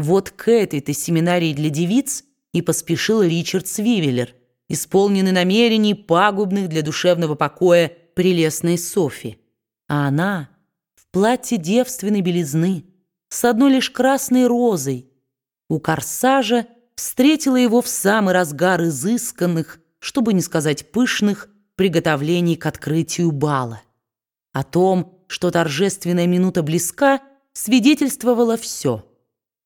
Вот к этой-то семинарии для девиц и поспешил Ричард Свивеллер, исполненный намерений, пагубных для душевного покоя прелестной Софи. А она в платье девственной белизны, с одной лишь красной розой, у корсажа встретила его в самый разгар изысканных, чтобы не сказать пышных, приготовлений к открытию бала. О том, что торжественная минута близка, свидетельствовало все.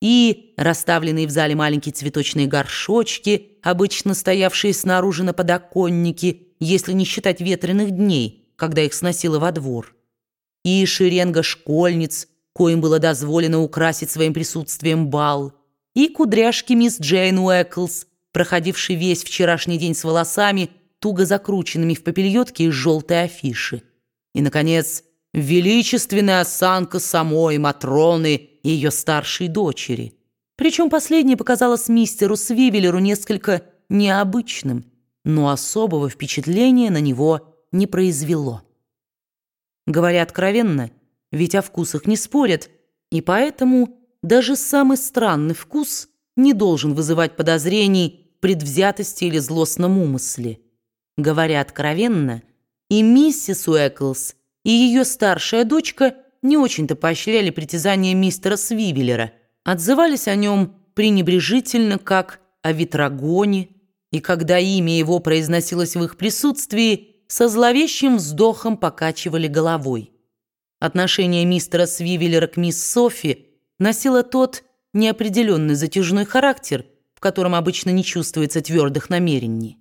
И расставленные в зале маленькие цветочные горшочки, обычно стоявшие снаружи на подоконнике, если не считать ветреных дней, когда их сносило во двор. И шеренга школьниц, коим было дозволено украсить своим присутствием бал, и кудряшки мисс Джейн Уэклс, проходивший весь вчерашний день с волосами, туго закрученными в попельотке из желтой афиши. И, наконец, величественная осанка самой Матроны и ее старшей дочери. Причем последнее показалось мистеру Свивелеру несколько необычным, но особого впечатления на него не произвело. Говоря откровенно, ведь о вкусах не спорят, и поэтому даже самый странный вкус не должен вызывать подозрений предвзятости или злостном умысле. Говоря откровенно, и миссис Уэклс, и ее старшая дочка не очень-то поощряли притязания мистера Свивеллера, отзывались о нем пренебрежительно, как о ветрогоне, и когда имя его произносилось в их присутствии, со зловещим вздохом покачивали головой. Отношение мистера Свивеллера к мисс Софи носило тот неопределенный затяжной характер, в котором обычно не чувствуется твердых намерений.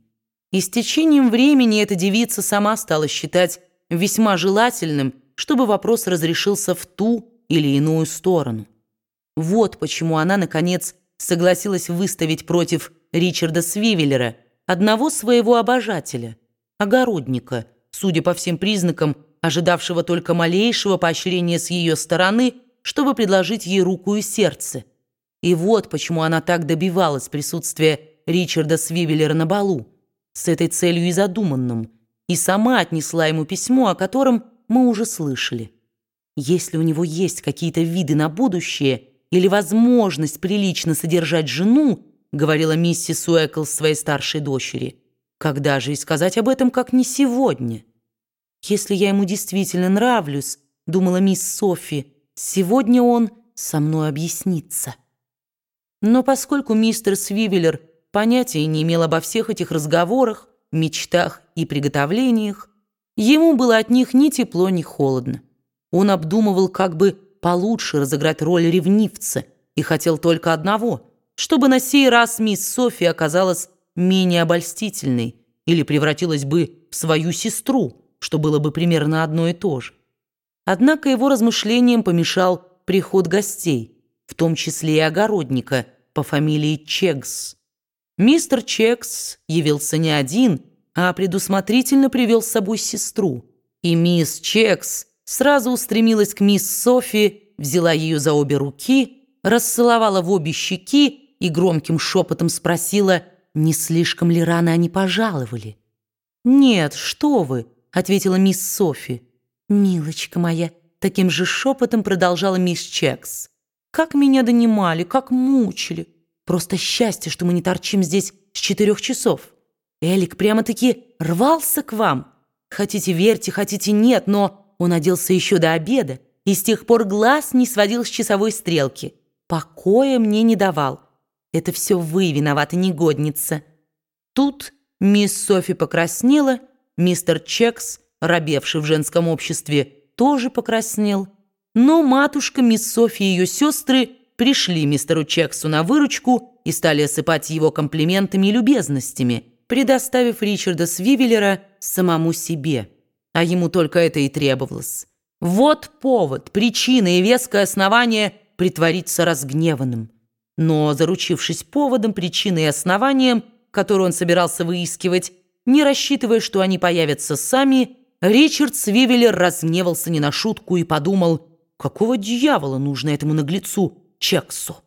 И с течением времени эта девица сама стала считать весьма желательным, чтобы вопрос разрешился в ту или иную сторону. Вот почему она, наконец, согласилась выставить против Ричарда Свивеллера одного своего обожателя, огородника, судя по всем признакам, ожидавшего только малейшего поощрения с ее стороны, чтобы предложить ей руку и сердце. И вот почему она так добивалась присутствия Ричарда Свивеллера на балу, с этой целью и задуманным, и сама отнесла ему письмо, о котором мы уже слышали. Если у него есть какие-то виды на будущее или возможность прилично содержать жену, говорила миссис Уэкл своей старшей дочери, когда же и сказать об этом, как не сегодня? Если я ему действительно нравлюсь, думала мисс Софи, сегодня он со мной объяснится. Но поскольку мистер Свивеллер понятия не имел обо всех этих разговорах, мечтах и приготовлениях, ему было от них ни тепло, ни холодно. Он обдумывал, как бы получше разыграть роль ревнивца и хотел только одного, чтобы на сей раз мисс София оказалась менее обольстительной или превратилась бы в свою сестру, что было бы примерно одно и то же. Однако его размышлениям помешал приход гостей, в том числе и огородника по фамилии Чегс. Мистер Чекс явился не один, а предусмотрительно привел с собой сестру. И мисс Чекс сразу устремилась к мисс Софи, взяла ее за обе руки, расцеловала в обе щеки и громким шепотом спросила, не слишком ли рано они пожаловали. «Нет, что вы», — ответила мисс Софи. «Милочка моя», — таким же шепотом продолжала мисс Чекс. «Как меня донимали, как мучили. Просто счастье, что мы не торчим здесь с четырех часов. Элик прямо-таки рвался к вам. Хотите верьте, хотите нет, но он оделся еще до обеда и с тех пор глаз не сводил с часовой стрелки. Покоя мне не давал. Это все вы виноваты, негодница. Тут мисс Софи покраснела, мистер Чекс, робевший в женском обществе, тоже покраснел. Но матушка, мисс Софи и ее сестры пришли мистеру Чексу на выручку и стали осыпать его комплиментами и любезностями, предоставив Ричарда Свивеллера самому себе. А ему только это и требовалось. Вот повод, причина и веское основание притвориться разгневанным. Но, заручившись поводом, причиной и основанием, которую он собирался выискивать, не рассчитывая, что они появятся сами, Ричард Свивеллер разгневался не на шутку и подумал, какого дьявола нужно этому наглецу Чексу.